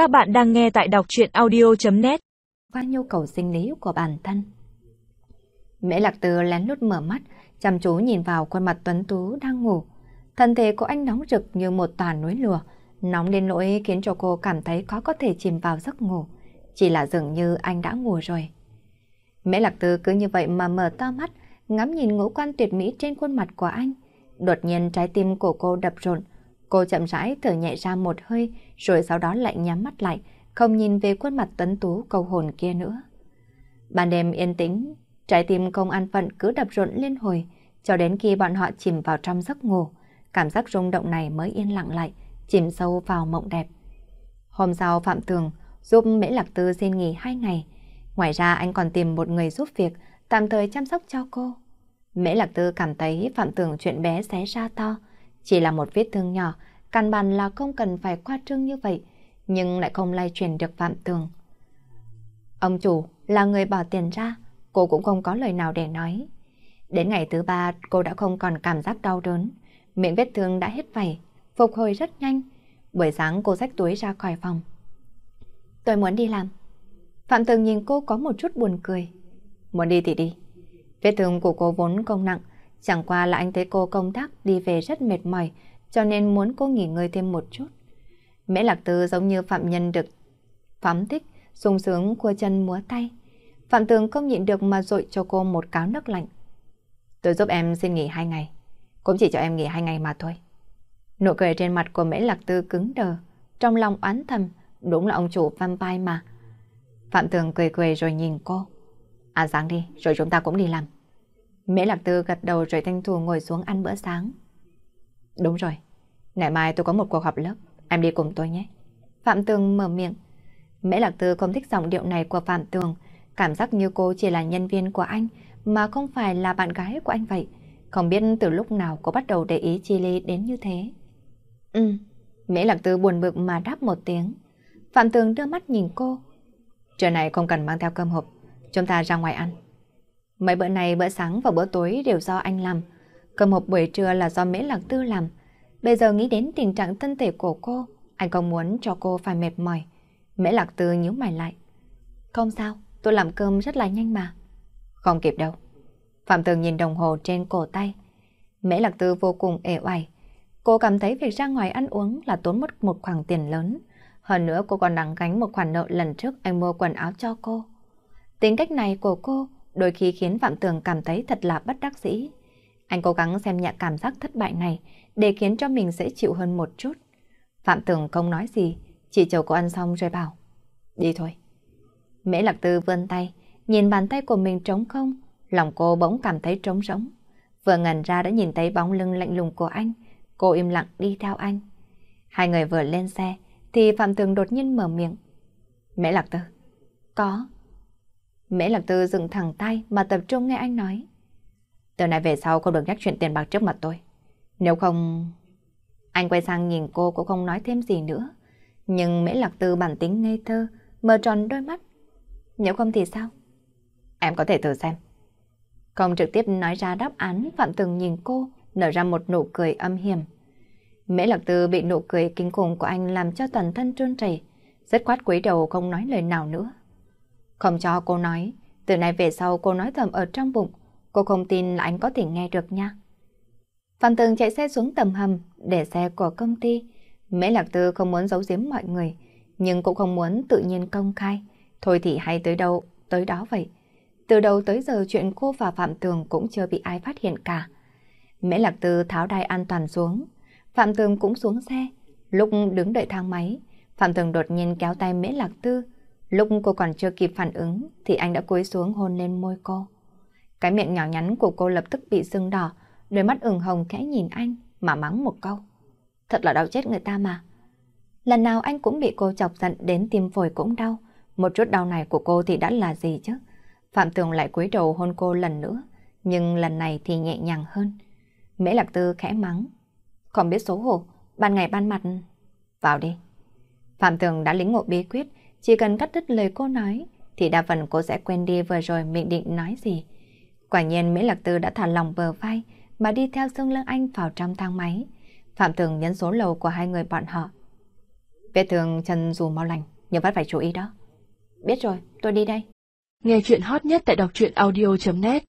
Các bạn đang nghe tại đọc truyện audio.net Qua nhu cầu sinh lý của bản thân. Mễ Lạc Từ lén lút mở mắt, chăm chú nhìn vào khuôn mặt tuấn tú đang ngủ. Thân thể của anh nóng rực như một tòa núi lửa, nóng đến nỗi khiến cho cô cảm thấy khó có thể chìm vào giấc ngủ. Chỉ là dường như anh đã ngủ rồi. Mễ Lạc Từ cứ như vậy mà mở to mắt, ngắm nhìn ngũ quan tuyệt mỹ trên khuôn mặt của anh. Đột nhiên trái tim của cô đập rộn, Cô chậm rãi thở nhẹ ra một hơi, rồi sau đó lại nhắm mắt lại, không nhìn về khuôn mặt tuấn tú cầu hồn kia nữa. Ban đêm yên tĩnh, trái tim công an phận cứ đập rộn liên hồi, cho đến khi bọn họ chìm vào trong giấc ngủ. Cảm giác rung động này mới yên lặng lại, chìm sâu vào mộng đẹp. Hôm sau Phạm Tường giúp Mễ Lạc Tư xin nghỉ hai ngày. Ngoài ra anh còn tìm một người giúp việc, tạm thời chăm sóc cho cô. Mễ Lạc Tư cảm thấy Phạm Tường chuyện bé xé ra to, chỉ là một vết thương nhỏ, căn bản là không cần phải qua trương như vậy, nhưng lại không lay truyền được Phạm Tường. Ông chủ là người bỏ tiền ra, cô cũng không có lời nào để nói. Đến ngày thứ ba, cô đã không còn cảm giác đau đớn, miệng vết thương đã hết vảy, phục hồi rất nhanh. Buổi sáng cô xách túi ra khỏi phòng. Tôi muốn đi làm. Phạm Tường nhìn cô có một chút buồn cười. Muốn đi thì đi. Vết thương của cô vốn không nặng, Chẳng qua là anh thấy cô công tác đi về rất mệt mỏi, cho nên muốn cô nghỉ ngơi thêm một chút. Mễ Lạc Tư giống như phạm nhân được phóng thích, sung sướng cua chân múa tay. Phạm Tường không nhịn được mà dội cho cô một cáo nước lạnh. Tôi giúp em xin nghỉ hai ngày, cũng chỉ cho em nghỉ hai ngày mà thôi. Nụ cười trên mặt của Mễ Lạc Tư cứng đờ, trong lòng oán thầm, đúng là ông chủ vampire mà. Phạm Tường cười cười rồi nhìn cô. À sáng đi, rồi chúng ta cũng đi làm. Mễ Lạc Tư gật đầu rồi thanh thù ngồi xuống ăn bữa sáng. Đúng rồi, ngày mai tôi có một cuộc họp lớp, em đi cùng tôi nhé. Phạm Tường mở miệng. Mễ Lạc Tư không thích giọng điệu này của Phạm Tường, cảm giác như cô chỉ là nhân viên của anh, mà không phải là bạn gái của anh vậy. Không biết từ lúc nào cô bắt đầu để ý Chi Ly đến như thế. Ừ, Mễ Lạc Tư buồn bực mà đáp một tiếng. Phạm Tường đưa mắt nhìn cô. Trưa này không cần mang theo cơm hộp, chúng ta ra ngoài ăn. Mấy bữa này bữa sáng và bữa tối đều do anh làm. Cơm hộp buổi trưa là do Mễ Lạc Tư làm. Bây giờ nghĩ đến tình trạng thân thể của cô, anh không muốn cho cô phải mệt mỏi. Mễ Lạc Tư nhíu mày lại. Không sao, tôi làm cơm rất là nhanh mà. Không kịp đâu. Phạm Tường nhìn đồng hồ trên cổ tay. Mễ Lạc Tư vô cùng ế oải. Cô cảm thấy việc ra ngoài ăn uống là tốn mất một khoản tiền lớn. Hơn nữa cô còn đang gánh một khoản nợ lần trước anh mua quần áo cho cô. Tính cách này của cô đôi khi khiến Phạm Tường cảm thấy thật là bất đắc dĩ. Anh cố gắng xem nhẹ cảm giác thất bại này để khiến cho mình dễ chịu hơn một chút. Phạm Tường không nói gì, chỉ chờ cô ăn xong rồi bảo. Đi thôi. Mễ Lạc Tư vươn tay, nhìn bàn tay của mình trống không, lòng cô bỗng cảm thấy trống rỗng. Vừa ngần ra đã nhìn thấy bóng lưng lạnh lùng của anh, cô im lặng đi theo anh. Hai người vừa lên xe, thì Phạm Tường đột nhiên mở miệng. Mễ Lạc Tư. Có. Mễ Lạc Tư dựng thẳng tay mà tập trung nghe anh nói. Từ nay về sau không được nhắc chuyện tiền bạc trước mặt tôi. Nếu không... Anh quay sang nhìn cô cũng không nói thêm gì nữa. Nhưng Mễ Lạc Tư bản tính ngây thơ, mở tròn đôi mắt. Nếu không thì sao? Em có thể thử xem. Không trực tiếp nói ra đáp án, Phạm Tường nhìn cô, nở ra một nụ cười âm hiểm. Mễ Lạc Tư bị nụ cười kinh khủng của anh làm cho toàn thân trơn trầy, rất quát quấy đầu không nói lời nào nữa. Không cho cô nói, từ nay về sau cô nói thầm ở trong bụng, cô không tin là anh có thể nghe được nha. Phạm Tường chạy xe xuống tầm hầm để xe của công ty. Mễ Lạc Tư không muốn giấu giếm mọi người, nhưng cũng không muốn tự nhiên công khai. Thôi thì hay tới đâu, tới đó vậy. Từ đầu tới giờ chuyện cô và Phạm Tường cũng chưa bị ai phát hiện cả. Mễ Lạc Tư tháo đai an toàn xuống. Phạm Tường cũng xuống xe. Lúc đứng đợi thang máy, Phạm Tường đột nhiên kéo tay Mễ Lạc Tư, Lúc cô còn chưa kịp phản ứng thì anh đã cúi xuống hôn lên môi cô. Cái miệng nhỏ nhắn của cô lập tức bị sưng đỏ, đôi mắt ửng hồng khẽ nhìn anh mà mắng một câu. Thật là đau chết người ta mà. Lần nào anh cũng bị cô chọc giận đến tim phổi cũng đau. Một chút đau này của cô thì đã là gì chứ? Phạm Tường lại cúi đầu hôn cô lần nữa, nhưng lần này thì nhẹ nhàng hơn. Mễ Lạc Tư khẽ mắng. Không biết xấu hổ, ban ngày ban mặt. Vào đi. Phạm Tường đã lính ngộ bí quyết, chỉ cần cắt đứt lời cô nói, thì đa phần cô sẽ quên đi vừa rồi mình định nói gì. Quả nhiên Mỹ Lạc Tư đã thả lòng bờ vai mà đi theo Dương lưng anh vào trong thang máy. Phạm Tường nhấn số lầu của hai người bọn họ. Vết thương chân dù mau lành, nhưng vẫn phải chú ý đó. Biết rồi, tôi đi đây. Nghe chuyện hot nhất tại đọc truyện audio.net